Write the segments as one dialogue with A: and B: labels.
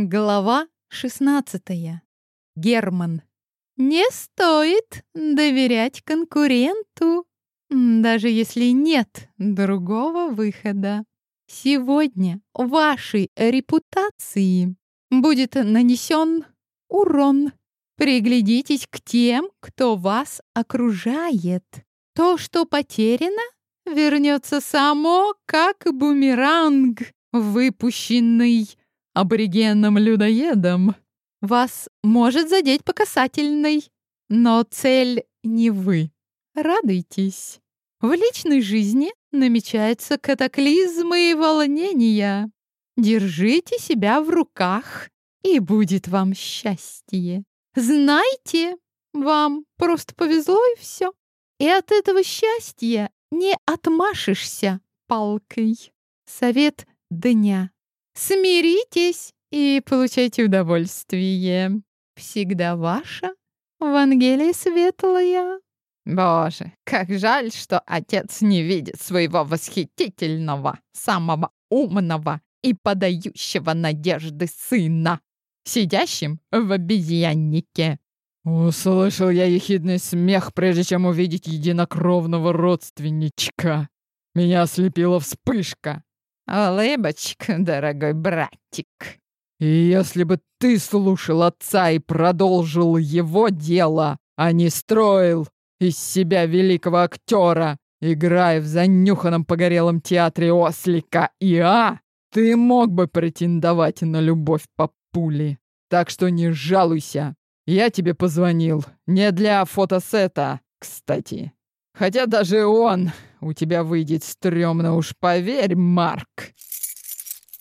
A: Глава 16. Герман. Не стоит доверять конкуренту, даже если нет другого выхода. Сегодня вашей репутации будет нанесен урон. Приглядитесь к тем, кто вас окружает. То, что потеряно, вернется само, как бумеранг, выпущенный аборигенным-людоедом, вас может задеть по касательной, но цель не вы. Радуйтесь. В личной жизни намечаются катаклизмы и волнения. Держите себя в руках, и будет вам счастье. Знайте, вам просто повезло и все. И от этого счастья не отмашешься палкой. Совет дня. Смиритесь и получайте удовольствие. Всегда ваша Вангелия Светлая.
B: Боже, как жаль, что отец не видит своего восхитительного, самого умного и подающего надежды сына, сидящим в обезьяннике.
C: Услышал я ехидный смех, прежде чем увидеть единокровного родственничка. Меня ослепила вспышка.
B: «Улыбочка, дорогой братик».
C: «И если бы ты слушал отца и продолжил его дело, а не строил из себя великого актера, играя в занюханном погорелом театре Ослика и А, ты мог бы претендовать на любовь по пуле. Так что не жалуйся. Я тебе позвонил. Не для фотосета, кстати. Хотя даже он у тебя выйдет стрёмно, уж поверь, Марк!»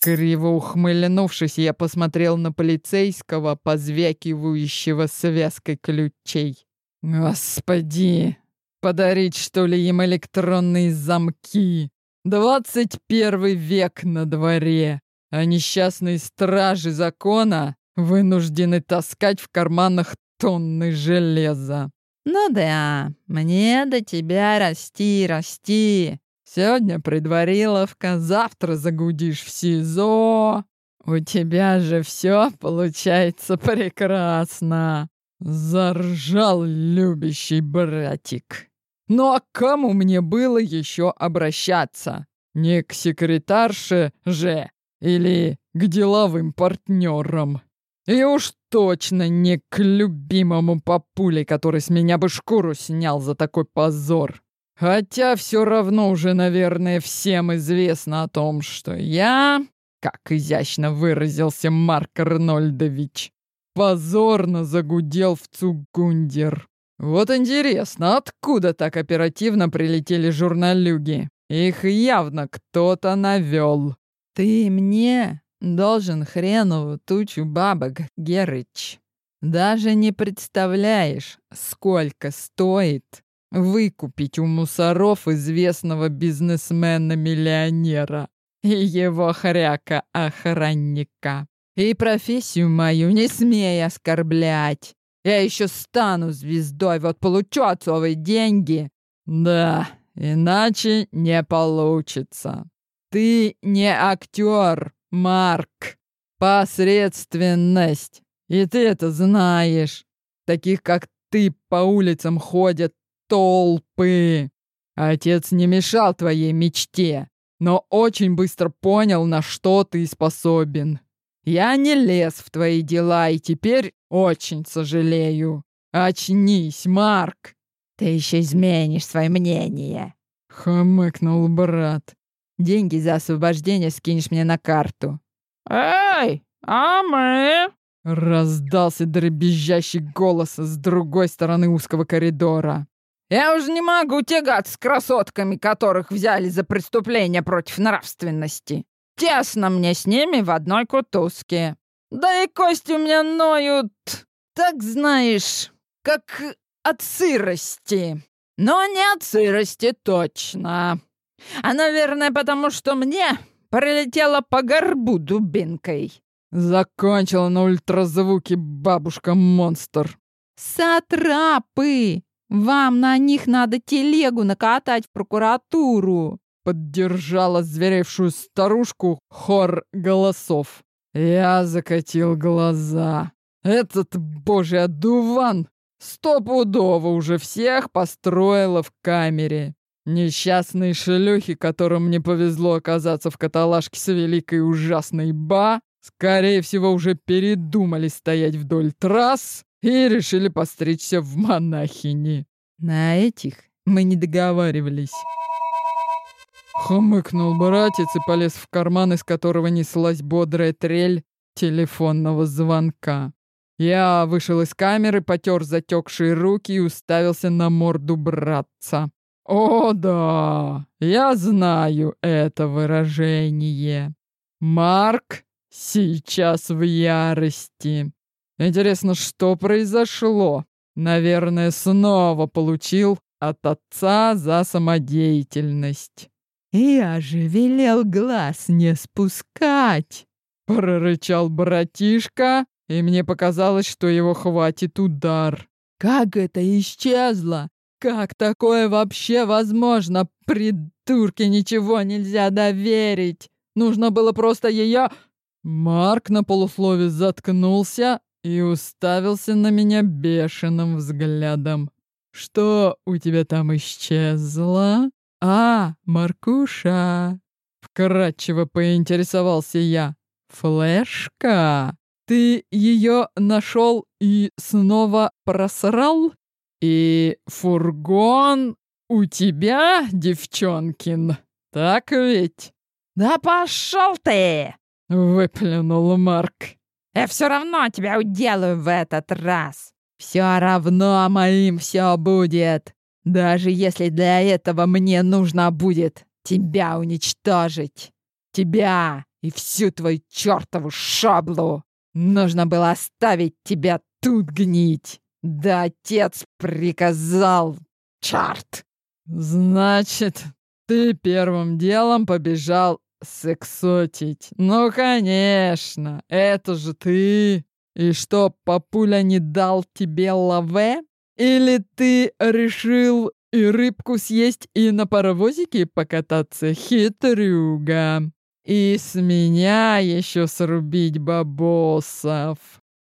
C: Криво ухмыльнувшись, я посмотрел на полицейского, позвякивающего связкой ключей. «Господи! Подарить, что ли, им электронные замки? Двадцать первый век на дворе, а несчастные стражи закона вынуждены таскать в карманах тонны железа.
B: «Ну да, мне до тебя расти, расти.
C: Сегодня предвариловка, завтра загудишь в СИЗО. У тебя же все получается прекрасно!» Заржал любящий братик. «Ну а к кому мне было еще обращаться? Не к секретарше же или к деловым партнерам?» И уж точно не к любимому папуле, который с меня бы шкуру снял за такой позор. Хотя все равно уже, наверное, всем известно о том, что я, как изящно выразился Марк Арнольдович, позорно загудел в Цугундер. Вот интересно, откуда так оперативно прилетели журналюги? Их явно кто-то навел.
B: Ты мне Должен хренову тучу бабок, Герыч. Даже не представляешь, сколько стоит выкупить у мусоров известного бизнесмена-миллионера и его хряка-охранника. И профессию мою не смей оскорблять. Я еще стану звездой, вот получу отцовые деньги.
C: Да, иначе не получится. Ты не актер, Марк, посредственность. И ты это знаешь. Таких, как ты, по улицам ходят толпы. Отец не мешал твоей мечте, но очень быстро понял, на что ты способен. Я не лез в твои дела и теперь очень сожалею. Очнись, Марк.
B: Ты еще изменишь свое мнение.
C: Хмыкнул брат.
B: Деньги за освобождение скинешь мне на карту».
D: «Эй, а мы?»
C: Раздался дребезжащий голос с другой стороны узкого коридора.
D: «Я уже не могу тягаться с красотками, которых взяли за преступление против нравственности. Тесно мне с ними в одной кутузке. Да и кости у меня ноют, так знаешь, как от сырости. Но не от сырости точно. А, наверное, потому что мне прилетела по горбу дубинкой.
C: Закончила на ультразвуке бабушка-монстр.
A: Сатрапы! Вам на них надо телегу накатать в прокуратуру.
C: Поддержала зверевшую старушку хор голосов. Я закатил глаза. Этот божий одуван стопудово уже всех построила в камере. Несчастные шлюхи, которым не повезло оказаться в каталажке с великой ужасной Ба, скорее всего, уже передумали стоять вдоль трасс и решили постричься в монахини.
B: На этих мы не договаривались.
C: Хмыкнул братец и полез в карман, из которого неслась бодрая трель телефонного звонка. Я вышел из камеры, потер затекшие руки и уставился на морду братца. О да, я знаю это выражение. Марк сейчас в ярости. Интересно, что произошло? Наверное, снова получил от отца за самодеятельность.
B: «Я же велел глаз не спускать!»
C: Прорычал братишка, и мне показалось, что его хватит удар.
B: «Как это исчезло? Как такое вообще возможно? Придурке ничего нельзя доверить! Нужно было просто ее...»
C: Марк на полуслове заткнулся и уставился на меня бешеным взглядом. «Что у тебя там исчезло?» «А, Маркуша!» Вкратчиво поинтересовался я. «Флешка? Ты ее нашел и снова просрал? И фургон у тебя, девчонкин, так ведь?»
D: «Да пошел ты!»
C: — выплюнул Марк.
D: «Я все равно тебя уделаю в этот раз!»
B: «Все равно моим все будет!» Даже если для этого мне нужно будет тебя уничтожить. Тебя и всю твою чертову шаблу. Нужно было оставить тебя тут гнить. Да отец приказал. Черт!
C: Значит, ты первым делом побежал сексотить. Ну, конечно, это же ты. И что, папуля не дал тебе лаве? Или ты решил и рыбку съесть, и на паровозике покататься, хитрюга? И с меня еще срубить бабосов.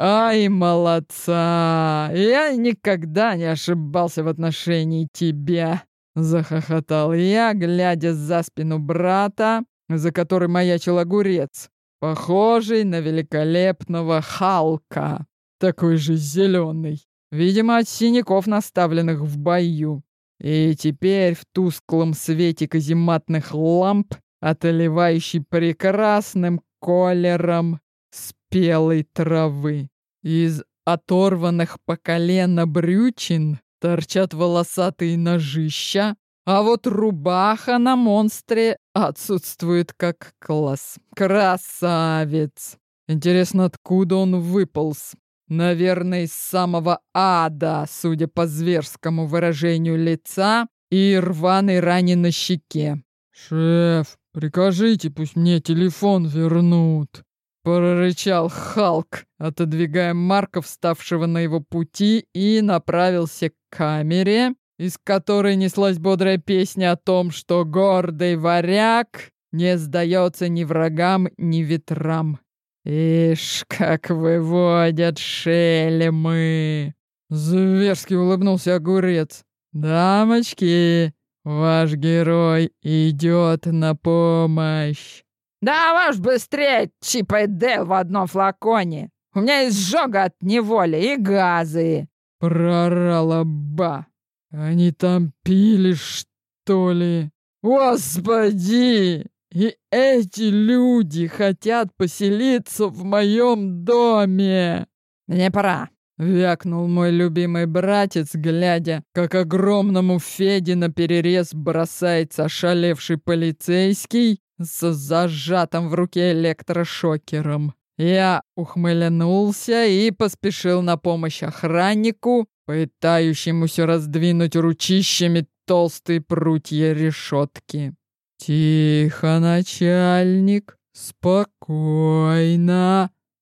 C: Ай, молодца! Я никогда не ошибался в отношении тебя. Захохотал я, глядя за спину брата, за которой маячил огурец, похожий на великолепного Халка, такой же зеленый. Видимо, от синяков, наставленных в бою. И теперь в тусклом свете казематных ламп, отливающий прекрасным колером спелой травы. Из оторванных по колено брючин торчат волосатые ножища, а вот рубаха на монстре отсутствует как класс. Красавец! Интересно, откуда он выполз? Наверное, из самого ада, судя по зверскому выражению лица и рваной ране на щеке. «Шеф, прикажите, пусть мне телефон вернут», — прорычал Халк, отодвигая Марка, вставшего на его пути, и направился к камере, из которой неслась бодрая песня о том, что гордый варяг не сдается ни врагам, ни ветрам. «Ишь, как выводят шельмы!» Зверски улыбнулся огурец. «Дамочки, ваш герой идет на помощь!»
D: «Да ваш быстрее, Чип и Дейл в одном флаконе! У меня изжога от неволи и газы!»
C: Прорала Ба. «Они там пили, что ли? Господи!» И эти люди хотят поселиться в моем доме.
D: Мне пора.
C: Вякнул мой любимый братец, глядя, как огромному Феде на перерез бросается ошалевший полицейский с зажатым в руке электрошокером. Я ухмылянулся и поспешил на помощь охраннику, пытающемуся раздвинуть ручищами толстые прутья решетки. «Тихо, начальник, спокойно.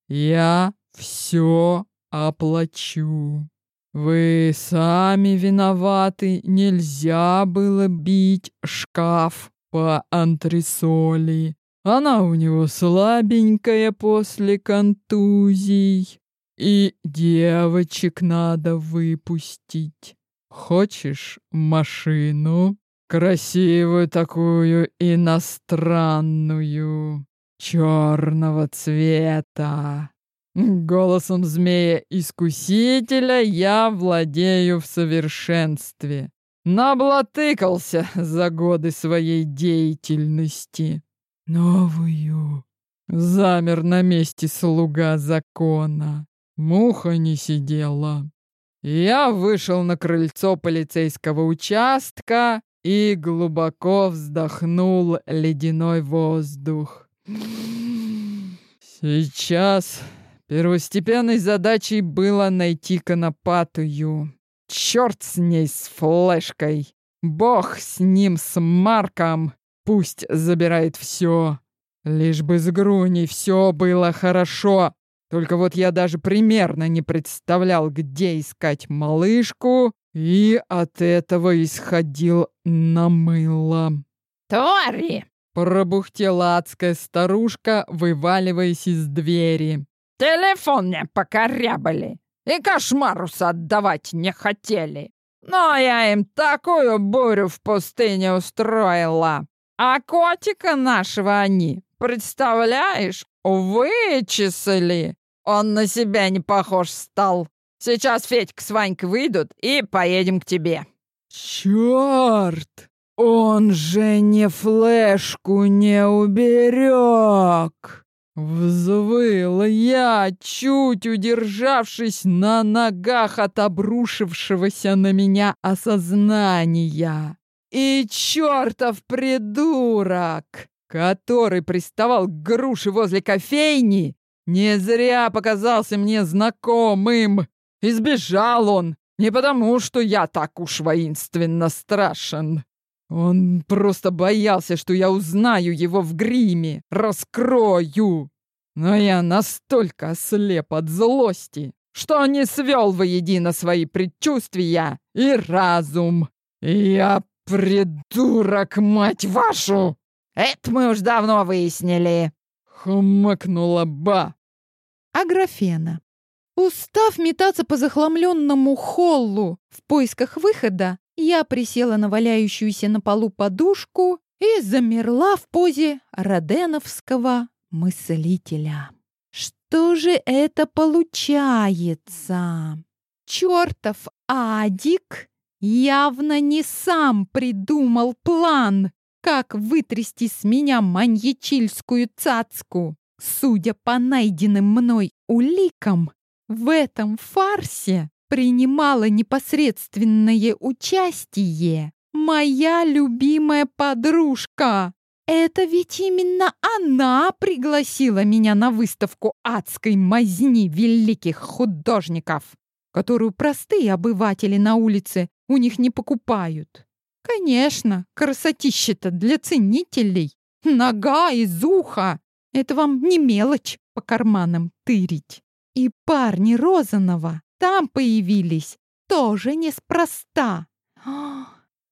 C: Я все оплачу. Вы сами виноваты, нельзя было бить шкаф по антресоли. Она у него слабенькая после контузий. И девочек надо выпустить. Хочешь машину? Красивую такую иностранную, черного цвета. Голосом змея-искусителя я владею в совершенстве. Наблатыкался за годы своей деятельности. Новую. Замер на месте слуга закона. Муха не сидела. Я вышел на крыльцо полицейского участка и глубоко вздохнул ледяной воздух. Сейчас первостепенной задачей было найти конопатую. Черт с ней, с флешкой. Бог с ним, с Марком. Пусть забирает все. Лишь бы с Груней все было хорошо. Только вот я даже примерно не представлял, где искать малышку, и от этого исходил на мыло.
D: «Тори!»
C: — пробухтела адская старушка, вываливаясь из двери.
D: «Телефон мне покорябали и кошмарус отдавать не хотели. Но я им такую бурю в пустыне устроила. А котика нашего они, представляешь, вычислили. Он на себя не похож стал. Сейчас Федька с Ванькой выйдут и поедем к тебе».
C: «Черт! Он же не флешку не уберег!» Взвыл я, чуть удержавшись на ногах от обрушившегося на меня осознания. И чертов придурок, который приставал к груше возле кофейни, не зря показался мне знакомым. Избежал он не потому, что я так уж воинственно страшен. Он просто боялся, что я узнаю его в гриме, раскрою. Но я настолько ослеп от злости, что не свел воедино свои предчувствия и разум. Я придурок, мать вашу!
D: Это мы уж давно выяснили.
C: Хмыкнула Ба.
A: Аграфена. Устав метаться по захламленному холлу в поисках выхода, я присела на валяющуюся на полу подушку и замерла в позе роденовского мыслителя. Что же это получается? Чертов Адик явно не сам придумал план, как вытрясти с меня маньячильскую цацку. Судя по найденным мной уликам, в этом фарсе принимала непосредственное участие моя любимая подружка. Это ведь именно она пригласила меня на выставку адской мазни великих художников, которую простые обыватели на улице у них не покупают. Конечно, красотища-то для ценителей. Нога из уха. Это вам не мелочь по карманам тырить. И парни Розанова там появились тоже неспроста.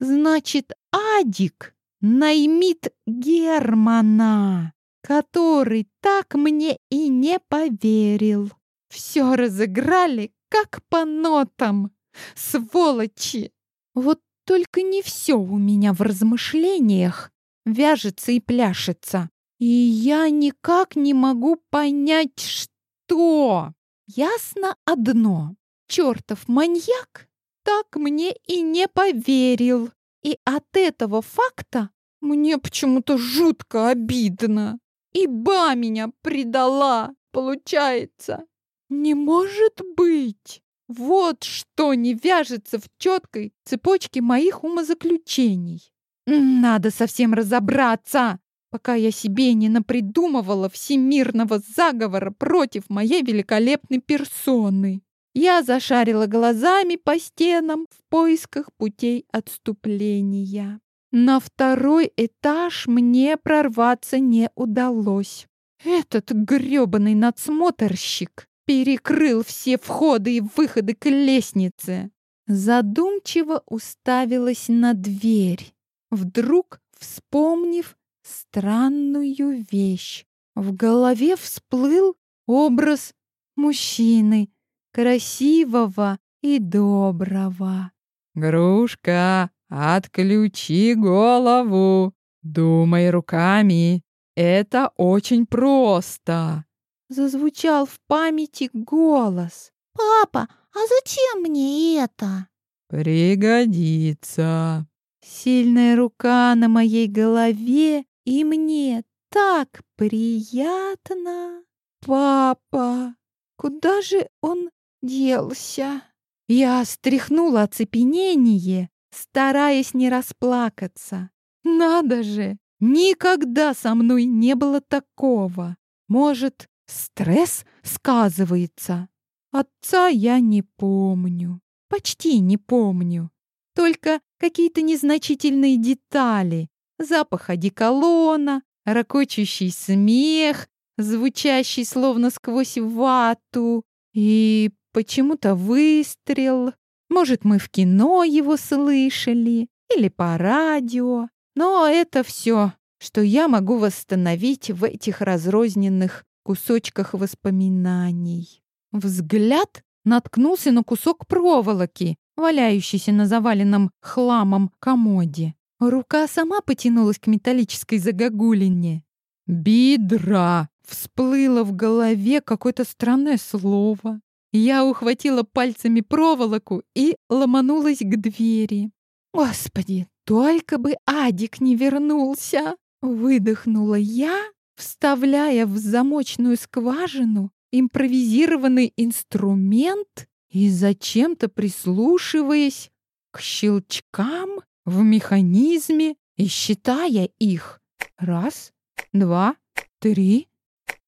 A: Значит, Адик наймит Германа, который так мне и не поверил. Все разыграли, как по нотам. Сволочи! Вот только не все у меня в размышлениях вяжется и пляшется. И я никак не могу понять, что. Ясно одно. Чертов маньяк так мне и не поверил. И от этого факта мне почему-то жутко обидно. И ба меня предала, получается. Не может быть. Вот что не вяжется в четкой цепочке моих умозаключений. Надо совсем разобраться, пока я себе не напридумывала всемирного заговора против моей великолепной персоны. Я зашарила глазами по стенам в поисках путей отступления. На второй этаж мне прорваться не удалось. Этот грёбаный надсмотрщик перекрыл все входы и выходы к лестнице. Задумчиво уставилась на дверь, вдруг вспомнив странную вещь. В голове всплыл образ мужчины, красивого и доброго.
C: «Грушка, отключи голову, думай руками. Это очень просто!»
A: Зазвучал в памяти голос.
E: «Папа, а зачем мне это?»
C: «Пригодится!»
A: Сильная рука на моей голове, и мне так приятно. Папа, куда же он делся? Я стряхнула оцепенение, стараясь не расплакаться. Надо же, никогда со мной не было такого. Может, стресс сказывается? Отца я не помню, почти не помню. Только какие-то незначительные детали. Запах одеколона, ракочущий смех, звучащий словно сквозь вату, и почему-то выстрел. Может, мы в кино его слышали или по радио. Но это все, что я могу восстановить в этих разрозненных кусочках воспоминаний. Взгляд наткнулся на кусок проволоки, валяющийся на заваленном хламом комоде. Рука сама потянулась к металлической загогулине. «Бидра!» Всплыло в голове какое-то странное слово. Я ухватила пальцами проволоку и ломанулась к двери. «Господи, только бы Адик не вернулся!» Выдохнула я, вставляя в замочную скважину импровизированный инструмент и зачем-то прислушиваясь к щелчкам в механизме и считая их. Раз, два, три,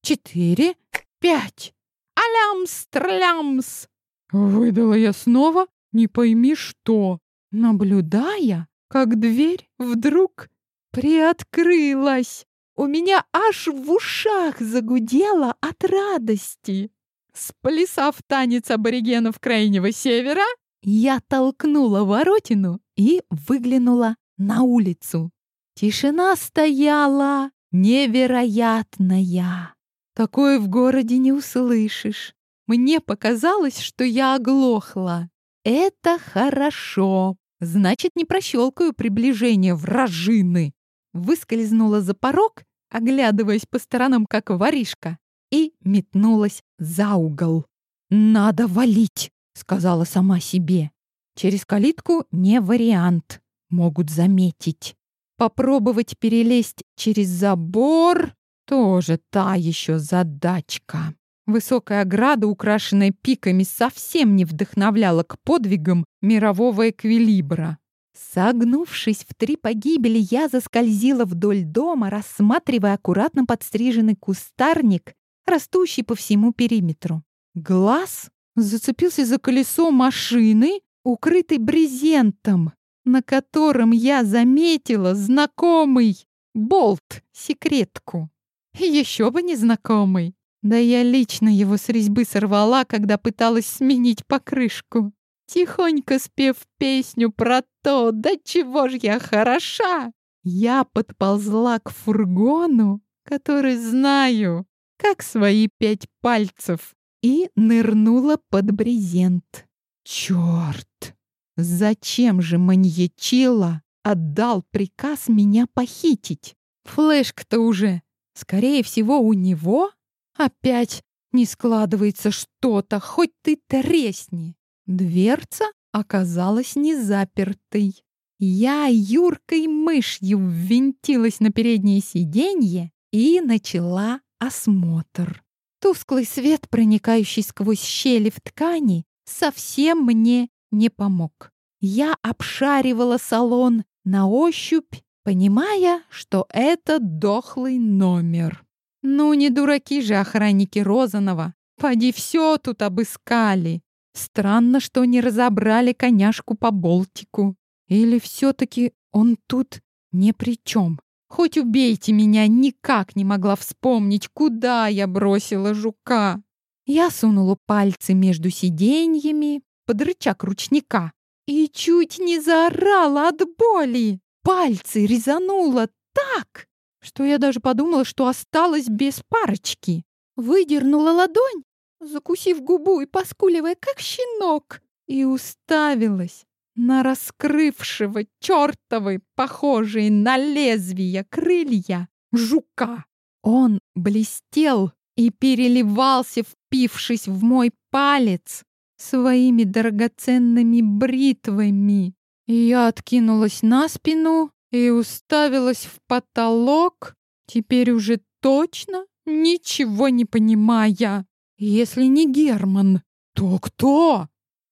A: четыре, пять. Алямс-тралямс! Выдала я снова, не пойми что, наблюдая, как дверь вдруг приоткрылась. У меня аж в ушах загудело от радости. Сплясав танец аборигенов Крайнего Севера, я толкнула воротину и выглянула на улицу. Тишина стояла невероятная. Такое в городе не услышишь. Мне показалось, что я оглохла. Это хорошо. Значит, не прощелкаю приближение вражины. Выскользнула за порог, оглядываясь по сторонам, как воришка, и метнулась за угол. «Надо валить!» — сказала сама себе. «Через калитку не вариант. Могут заметить. Попробовать перелезть через забор тоже та еще задачка. Высокая ограда, украшенная пиками, совсем не вдохновляла к подвигам мирового эквилибра. Согнувшись в три погибели, я заскользила вдоль дома, рассматривая аккуратно подстриженный кустарник, растущий по всему периметру. Глаз зацепился за колесо машины, укрытой брезентом на котором я заметила знакомый болт-секретку. Еще бы не знакомый. Да я лично его с резьбы сорвала, когда пыталась сменить покрышку. Тихонько спев песню про то, да чего ж я хороша, я подползла к фургону, который знаю, как свои пять пальцев, и нырнула под брезент. Черт! Зачем же маньячила отдал приказ меня похитить? Флешка-то уже, скорее всего, у него? Опять не складывается что-то, хоть ты тресни. Дверца оказалась не запертой. Я юркой мышью ввинтилась на переднее сиденье и начала осмотр. Тусклый свет, проникающий сквозь щели в ткани, совсем мне не помог. Я обшаривала салон на ощупь, понимая, что это дохлый номер. Ну, не дураки же охранники Розанова. Поди все тут обыскали. Странно, что не разобрали коняшку по болтику. Или все-таки он тут ни при чем. Хоть убейте меня, никак не могла вспомнить, куда я бросила жука. Я сунула пальцы между сиденьями, под рычаг ручника и чуть не заорала от боли. Пальцы резануло так, что я даже подумала, что осталась без парочки. Выдернула ладонь, закусив губу и поскуливая, как щенок, и уставилась на раскрывшего чертовы, похожие на лезвие крылья, жука. Он блестел и переливался, впившись в мой палец своими драгоценными бритвами. Я откинулась на спину и уставилась в потолок, теперь уже точно ничего не понимая. Если не Герман, то кто?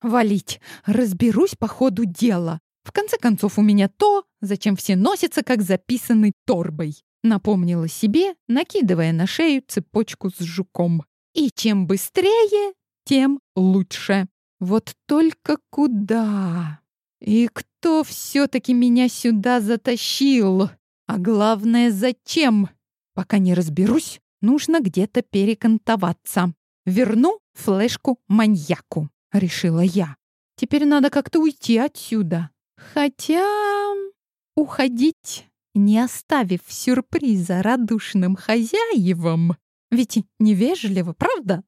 A: Валить. Разберусь по ходу дела. В конце концов, у меня то, зачем все носятся, как записанный торбой. Напомнила себе, накидывая на шею цепочку с жуком. И чем быстрее, тем лучше. Вот только куда? И кто все-таки меня сюда затащил? А главное, зачем? Пока не разберусь, нужно где-то перекантоваться. Верну флешку маньяку, решила я. Теперь надо как-то уйти отсюда. Хотя уходить, не оставив сюрприза радушным хозяевам, ведь невежливо, правда?